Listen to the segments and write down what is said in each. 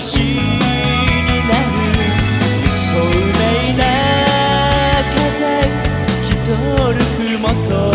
とうない透明な風透き通る雲と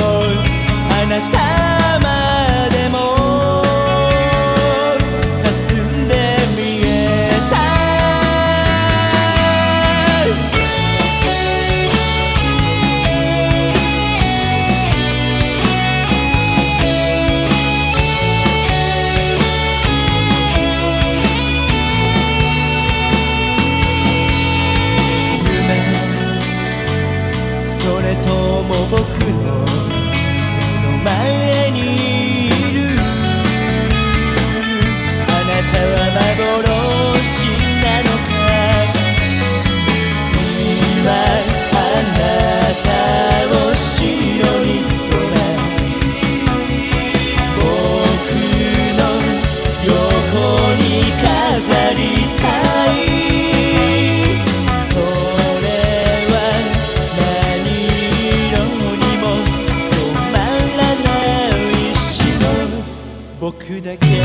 僕だけ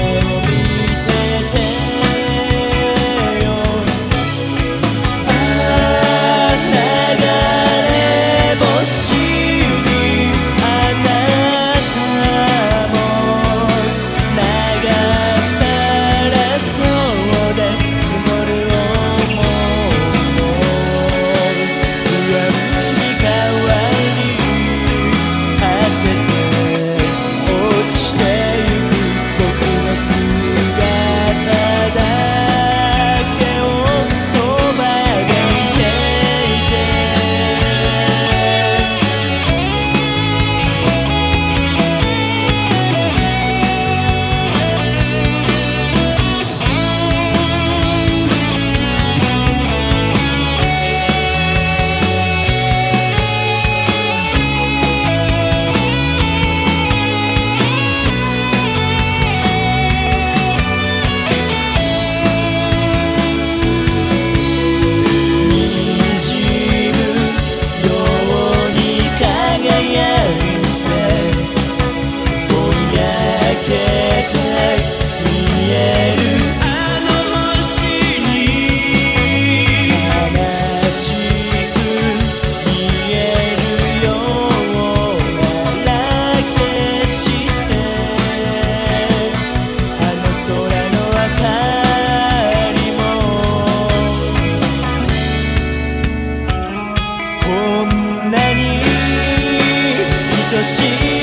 んなに愛しい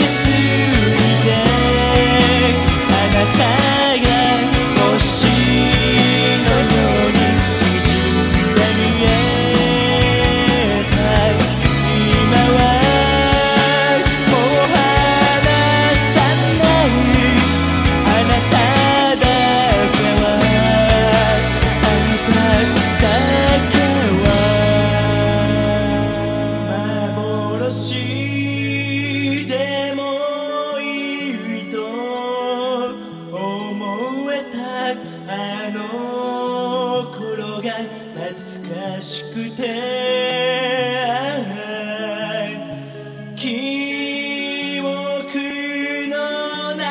ずかしくて。記憶の中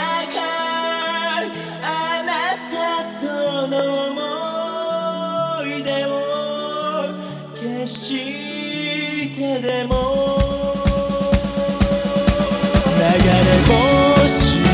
あなたとの思い出を消してでも。流れ星